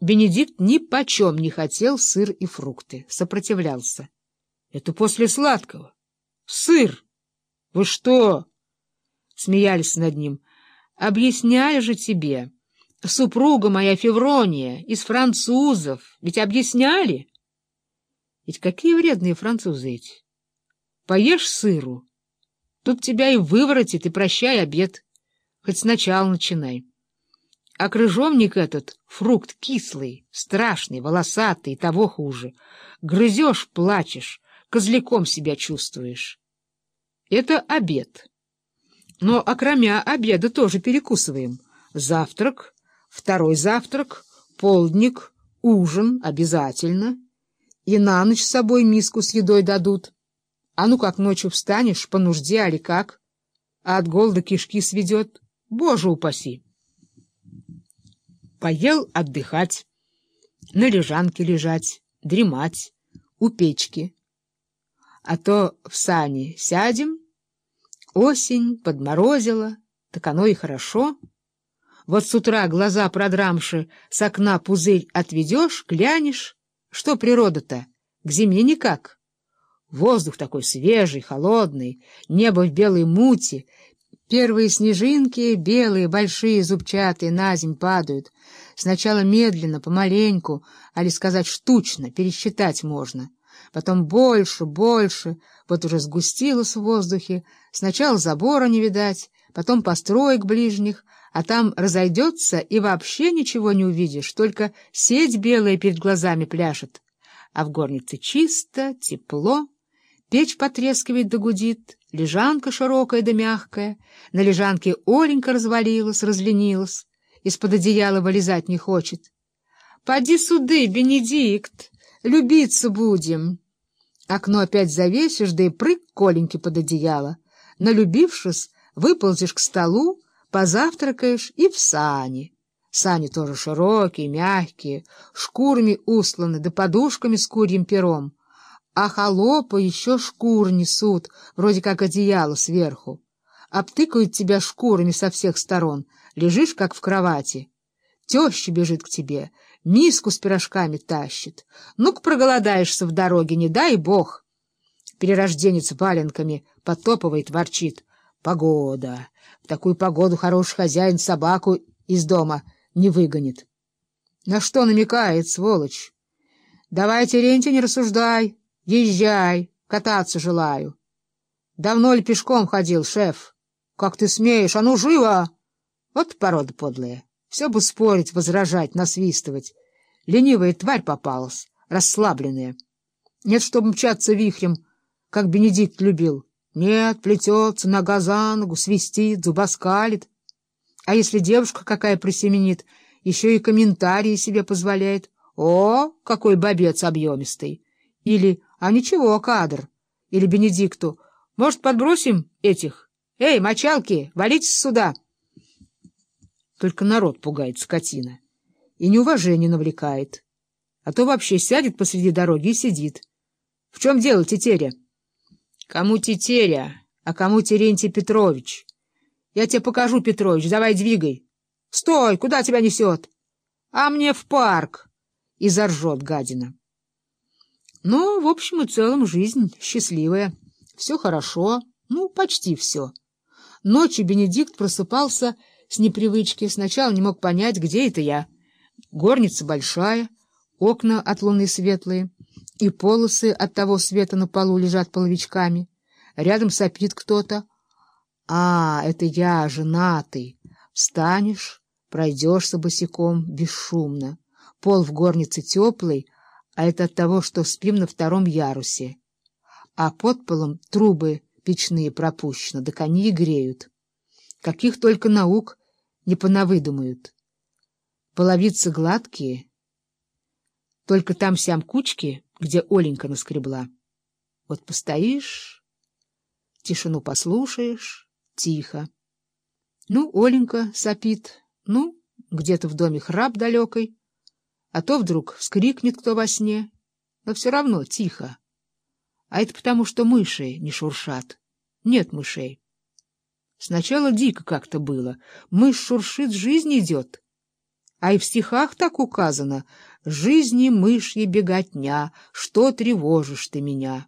Бенедикт ни почем не хотел сыр и фрукты, сопротивлялся. — Это после сладкого. — Сыр! Вы что? — смеялись над ним. — Объясняю же тебе. Супруга моя Феврония из французов. Ведь объясняли? Ведь какие вредные французы эти. Поешь сыру, тут тебя и выворотит, и прощай обед. Хоть сначала начинай. А крыжовник этот — фрукт кислый, страшный, волосатый, того хуже. Грызешь, плачешь, козляком себя чувствуешь. Это обед. Но окромя обеда тоже перекусываем. Завтрак, второй завтрак, полдник, ужин обязательно. И на ночь с собой миску с едой дадут. А ну как ночью встанешь, по нужде, али как? А от голода кишки сведет. Боже упаси! Поел отдыхать, на лежанке лежать, дремать, у печки. А то в сани сядем, осень подморозила, так оно и хорошо. Вот с утра глаза продрамши, с окна пузырь отведешь, глянешь. Что природа-то? К зиме никак. Воздух такой свежий, холодный, небо в белой мути, Первые снежинки, белые, большие, зубчатые, на земь падают. Сначала медленно, помаленьку, али сказать штучно, пересчитать можно. Потом больше, больше, вот уже сгустилось в воздухе. Сначала забора не видать, потом построек ближних, а там разойдется и вообще ничего не увидишь, только сеть белая перед глазами пляшет. А в горнице чисто, тепло, печь потрескивает да гудит, Лежанка широкая да мягкая, на лежанке Оленька развалилась, разленилась, из-под одеяла вылезать не хочет. — Поди суды, Бенедикт, любиться будем. Окно опять завесишь, да и прыг к Оленьке под одеяло. Налюбившись, выползешь к столу, позавтракаешь и в сани. Сани тоже широкие, мягкие, шкурами усланы, да подушками с курьим пером а холопы еще шкур несут, вроде как одеяло сверху. Обтыкают тебя шкурами со всех сторон, лежишь, как в кровати. Теща бежит к тебе, миску с пирожками тащит. Ну-ка проголодаешься в дороге, не дай бог. Перерожденец валенками потопывает, ворчит. Погода. В такую погоду хороший хозяин собаку из дома не выгонит. На что намекает, сволочь? Давай, Терентий, не рассуждай. Езжай, кататься желаю. Давно ли пешком ходил, шеф? Как ты смеешь? А ну, живо! Вот порода подлая. Все бы спорить, возражать, насвистывать. Ленивая тварь попалась, расслабленная. Нет, чтобы мчаться вихрем, как Бенедикт любил. Нет, плетется, нога за ногу, свистит, зубоскалит. А если девушка какая присеменит, еще и комментарии себе позволяет. О, какой бобец объемистый! Или «А ничего, кадр». Или Бенедикту «Может, подбросим этих? Эй, мочалки, валитесь сюда!» Только народ пугает скотина и неуважение навлекает. А то вообще сядет посреди дороги и сидит. В чем дело, Тетеря? Кому Тетеря, а кому Терентий Петрович? Я тебе покажу, Петрович, давай двигай. Стой, куда тебя несет? А мне в парк. И заржет гадина. Но, в общем и целом, жизнь счастливая. Все хорошо, ну, почти все. Ночью Бенедикт просыпался с непривычки. Сначала не мог понять, где это я. Горница большая, окна от луны светлые, и полосы от того света на полу лежат половичками. Рядом сопит кто-то. А, это я, женатый. Встанешь, пройдешься босиком, бесшумно. Пол в горнице теплый, а это от того, что спим на втором ярусе. А под полом трубы печные пропущены, да они и греют. Каких только наук не понавыдумают. Половицы гладкие, только там сям кучки, где Оленька наскребла. Вот постоишь, тишину послушаешь, тихо. Ну, Оленька сопит, ну, где-то в доме храп далекой, а то вдруг вскрикнет кто во сне, но все равно тихо. А это потому, что мыши не шуршат. Нет мышей. Сначала дико как-то было. Мышь шуршит, жизнь идет. А и в стихах так указано «Жизни мышья беготня, что тревожишь ты меня?»